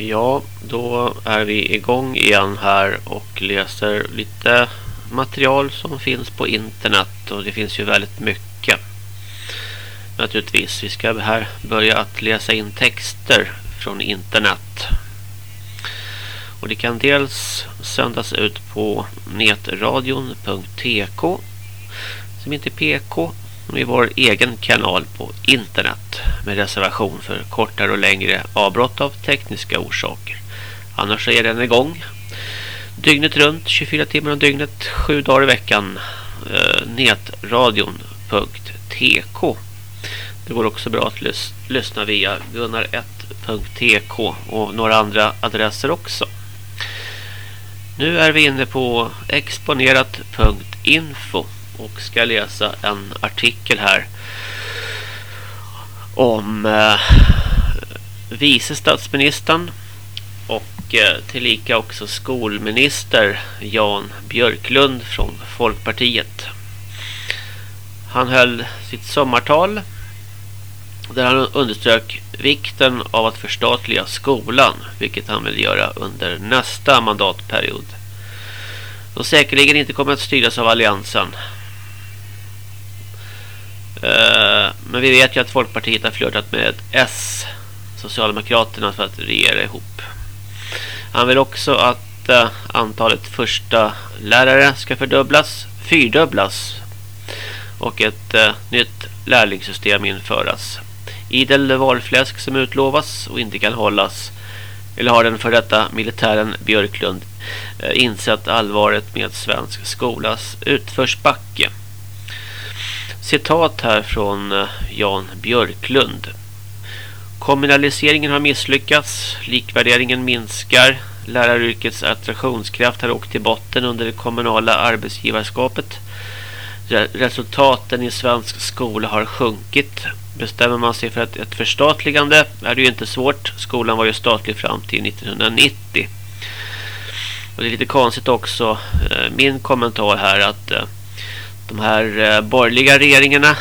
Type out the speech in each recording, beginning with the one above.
Ja, då är vi igång igen här och läser lite material som finns på internet och det finns ju väldigt mycket. Naturligtvis, vi ska här börja att läsa in texter från internet. Och det kan dels sändas ut på netradion.tk som inte är PK är vår egen kanal på internet med reservation för kortare och längre avbrott av tekniska orsaker. Annars är den igång dygnet runt, 24 timmar om dygnet, 7 dagar i veckan. Eh, netradion.tk Det går också bra att lys lyssna via gunnar1.tk och några andra adresser också. Nu är vi inne på exponerat.info och ska läsa en artikel här om eh, vice statsministern och eh, tillika också skolminister Jan Björklund från Folkpartiet. Han höll sitt sommartal där han underströk vikten av att förstatliga skolan, vilket han vill göra under nästa mandatperiod. De säkerligen inte kommer att styras av alliansen Eh, men vi vet ju att Folkpartiet har flörtat med S, Socialdemokraterna, för att regera ihop. Han vill också att uh, antalet första lärare ska fördubblas, fyrdubblas och ett uh, nytt lärlingssystem införas. Idel valfläsk som utlovas och inte kan hållas eller har den för detta militären Björklund insett allvaret med svensk skolas utförsbacke. Citat här från eh, Jan Björklund. Kommunaliseringen har misslyckats, likvärderingen minskar, läraryrkets attraktionskraft har åkt till botten under det kommunala arbetsgivarskapet. Resultaten i svensk skola har sjunkit. Bestämmer man sig för ett, ett förstatligande är det ju inte svårt. Skolan var ju statlig fram till 1990. Och det är lite konstigt också, eh, min kommentar här att eh, de här eh, borgerliga regeringarna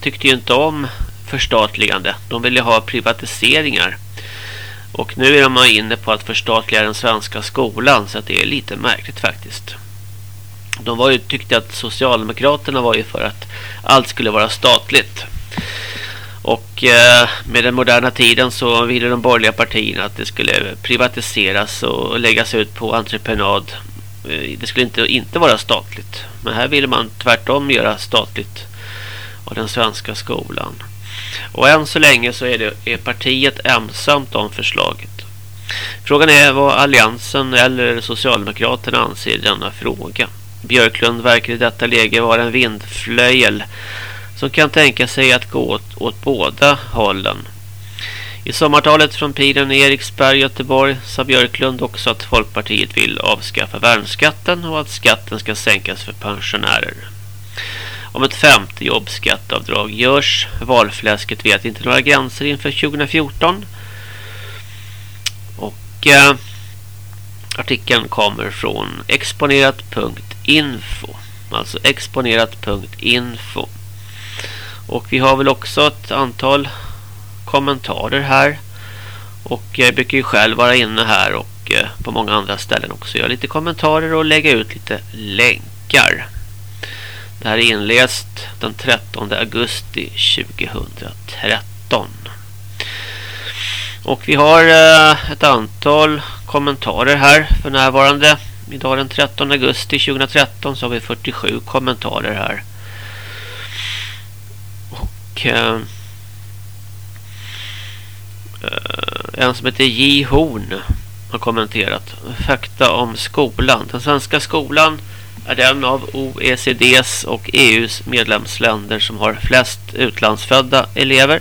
tyckte ju inte om förstatligande. De ville ha privatiseringar. Och nu är de inne på att förstatliga den svenska skolan så att det är lite märkligt faktiskt. De var ju, tyckte att Socialdemokraterna var ju för att allt skulle vara statligt. Och eh, med den moderna tiden så ville de borgerliga partierna att det skulle privatiseras och läggas ut på entreprenad Eh, det skulle inte, inte vara statligt. Men här vill man tvärtom göra statligt av den svenska skolan. Och än så länge så är, det, är partiet ensamt om förslaget. Frågan är vad alliansen eller Socialdemokraterna anser i denna fråga. Björklund verkar i detta läge vara en vindflöjel som kan tänka sig att gå åt, åt båda hållen. I sommartalet från Piren i Eriksberg, Göteborg sa Björklund också att Folkpartiet vill avskaffa värnskatten och att skatten ska sänkas för pensionärer. Om ett femte jobbskatteavdrag görs, valfläsket vet inte några gränser inför 2014. Och eh, artikeln kommer från exponerat.info. Alltså exponerat.info. Och vi har väl också ett antal kommentarer här. Och jag brukar ju själv vara inne här och eh, på många andra ställen också göra lite kommentarer och lägga ut lite länkar. Det här är inläst den 13 augusti 2013. Och vi har eh, ett antal kommentarer här för närvarande. Idag den 13 augusti 2013 så har vi 47 kommentarer här. Och... Eh, Eh, en som heter J. Horn har kommenterat. Fakta om skolan. Den svenska skolan är den av OECDs och EUs medlemsländer som har flest utlandsfödda elever.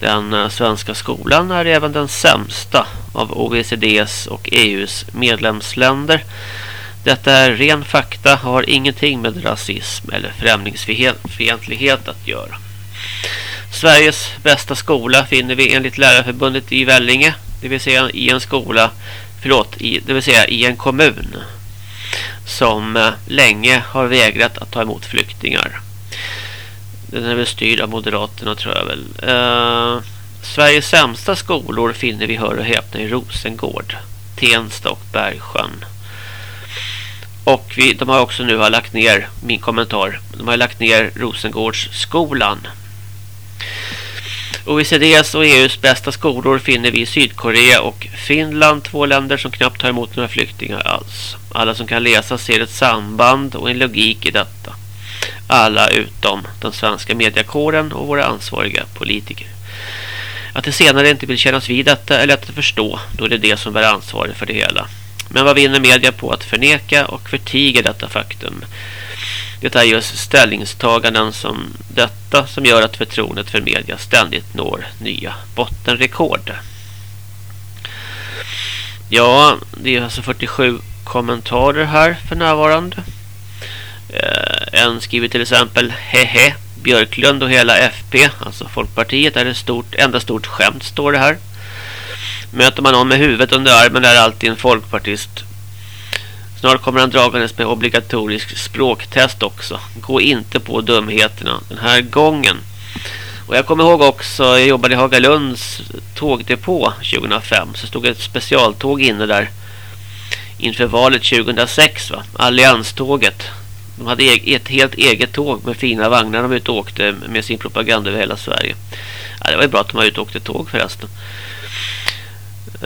Den eh, svenska skolan är även den sämsta av OECDs och EUs medlemsländer. Detta är ren fakta och har ingenting med rasism eller främlingsfientlighet att göra. Sveriges bästa skola finner vi enligt Lärarförbundet i Vällinge, det vill säga i en skola, förlåt, i, det vill säga i en kommun som eh, länge har vägrat att ta emot flyktingar. Den är väl styrd av Moderaterna tror jag väl. Uh, Sveriges sämsta skolor finner vi hör och häpna i Rosengård, Tensta och Bergsjön. Och vi, de har också nu har lagt ner, min kommentar, de har lagt ner Rosengårdsskolan. OECDs och EUs bästa skolor finner vi i Sydkorea och Finland, två länder som knappt tar emot några flyktingar alls. Alla som kan läsa ser ett samband och en logik i detta. Alla utom den svenska mediakåren och våra ansvariga politiker. Att det senare inte vill kännas vid detta är lätt att förstå, då det är de det som bär ansvaret för det hela. Men vad vinner media på att förneka och förtiga detta faktum? Det är just ställningstaganden som detta som gör att förtroendet för media ständigt når nya bottenrekord. Ja, det är alltså 47 kommentarer här för närvarande. Eh, en skriver till exempel Hehe, Björklund och hela FP, alltså Folkpartiet, är ett stort, enda stort skämt står det här. Möter man någon med huvudet under armen är alltid en folkpartist. Snart kommer han dragandes med obligatorisk språktest också. Gå inte på dumheterna den här gången. Och jag kommer ihåg också, jag jobbade i Hagalunds tågdepå 2005. Så stod ett specialtåg inne där inför valet 2006 va. Allianståget. De hade e- ett helt eget tåg med fina vagnar de ute åkte med sin propaganda över hela Sverige. Ja, det var ju bra att de var ute och åkte tåg förresten.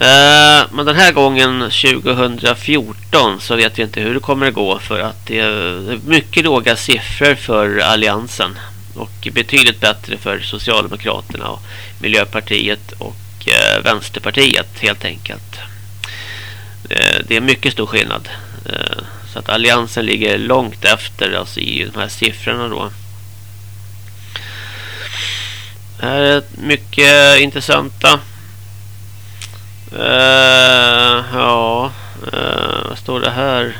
Eh, men den här gången 2014 så vet vi inte hur det kommer att gå för att det är mycket låga siffror för alliansen och betydligt bättre för Socialdemokraterna och Miljöpartiet och eh, Vänsterpartiet helt enkelt. Eh, det är mycket stor skillnad. Eh, så att alliansen ligger långt efter alltså i de här siffrorna då. Det här är mycket intressanta Uh, ja, uh, vad står det här?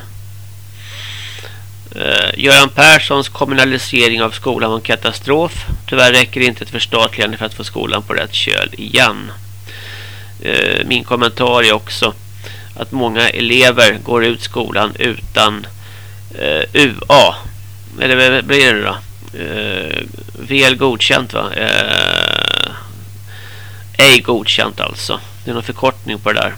Uh, Göran Perssons kommunalisering av skolan var en katastrof. Tyvärr räcker det inte ett förstatligande för att få skolan på rätt köl igen. Uh, min kommentar är också att många elever går ut skolan utan uh, UA. Eller vad blir det då? Uh, väl godkänt va? Uh, ej godkänt alltså. Det är någon förkortning på det där.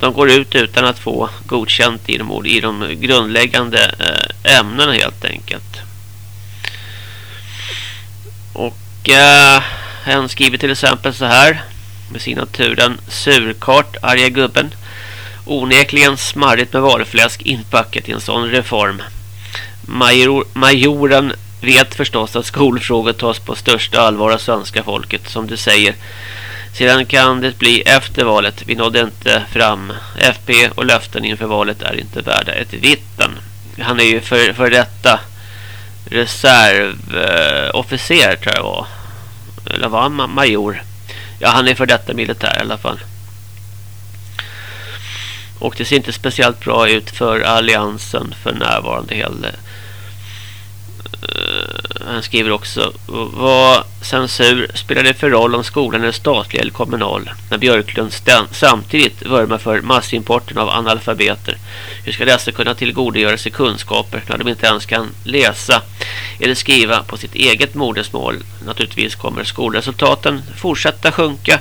De går ut utan att få godkänt i de, i de grundläggande eh, ämnena helt enkelt. Och eh, en skriver till exempel så här med signaturen surkart, arga gubben. Onekligen smarrigt med valfläsk inpackat i en sån reform. Major, majoren vet förstås att skolfrågor tas på största allvar av svenska folket som du säger. Sedan kan det bli efter valet. Vi nådde inte fram. FP och löften inför valet är inte värda ett vitten. Han är ju för, för detta reservofficer eh, tror jag var. Eller var han major? Ja, han är för detta militär i alla fall. Och det ser inte speciellt bra ut för alliansen för närvarande heller. Han skriver också vad censur spelar det för roll om skolan är statlig eller kommunal när Björklund samtidigt vurmar för massimporten av analfabeter. Hur ska dessa kunna tillgodogöra sig kunskaper när de inte ens kan läsa eller skriva på sitt eget modersmål? Naturligtvis kommer skolresultaten fortsätta sjunka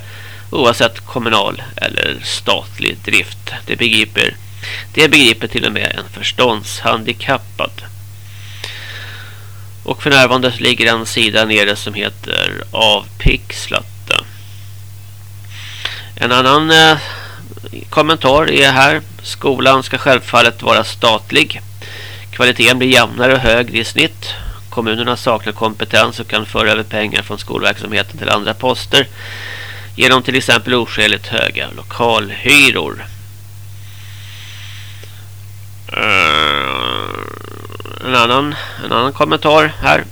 oavsett kommunal eller statlig drift. Det begriper, det begriper till och med en förståndshandikappad. Och för närvarande ligger en sida nere som heter Avpixlat. En annan eh, kommentar är här. Skolan ska självfallet vara statlig. Kvaliteten blir jämnare och högre i snitt. Kommunerna saknar kompetens och kan föra över pengar från skolverksamheten till andra poster genom till exempel oskäligt höga lokalhyror. Uh, en annan, en annan kommentar här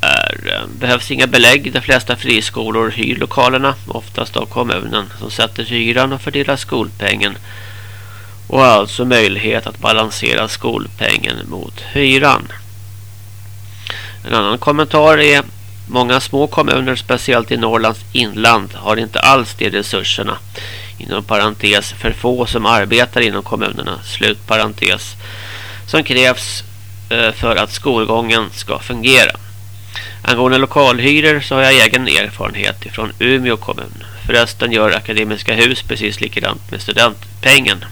är, eh, behövs inga belägg. De flesta friskolor hyr lokalerna, oftast av kommunen som sätter hyran och fördelar skolpengen och har alltså möjlighet att balansera skolpengen mot hyran. En annan kommentar är många små kommuner, speciellt i Norrlands inland, har inte alls de resurserna. Inom parentes för få som arbetar inom kommunerna. Slut parentes som krävs Eh, för att skolgången ska fungera. Angående lokalhyror så har jag egen erfarenhet ifrån Umeå kommun. Förresten gör Akademiska hus precis likadant med studentpengen.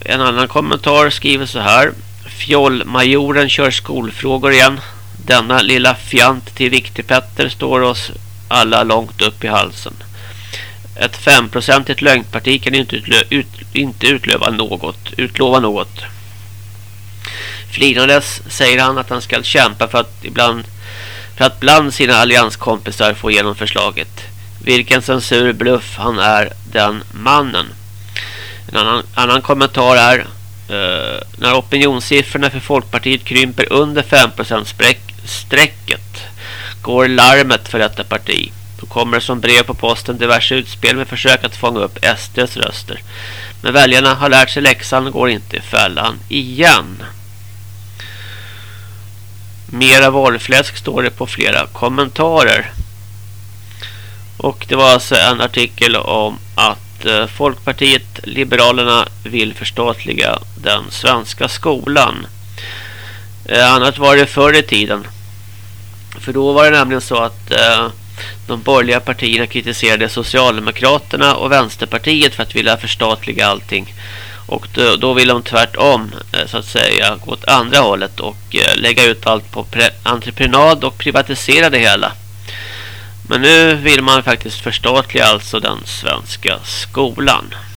En annan kommentar skriver så här. Fjollmajoren kör skolfrågor igen. Denna lilla fjant till Viktigpetter står oss alla långt upp i halsen. Ett femprocentigt lögnparti kan inte, utlö ut, inte utlova något. Utlova något. Flinandes säger han att han ska kämpa för att ibland för att bland sina allianskompisar få igenom förslaget. Vilken censurbluff han är den mannen. En annan, annan kommentar är uh, när opinionssiffrorna för Folkpartiet krymper under 5% strecket går larmet för detta parti. Kommer som brev på posten diverse utspel med försök att fånga upp SDs röster. Men väljarna har lärt sig läxan och går inte i fällan igen. Mera valfläsk står det på flera kommentarer. Och det var alltså en artikel om att eh, Folkpartiet Liberalerna vill förstatliga den svenska skolan. Eh, annat var det förr i tiden. För då var det nämligen så att eh, de borgerliga partierna kritiserade Socialdemokraterna och Vänsterpartiet för att vilja förstatliga allting. Och då, då vill de tvärtom eh, så att säga gå åt andra hållet och eh, lägga ut allt på entreprenad och privatisera det hela. Men nu vill man faktiskt förstatliga alltså den svenska skolan.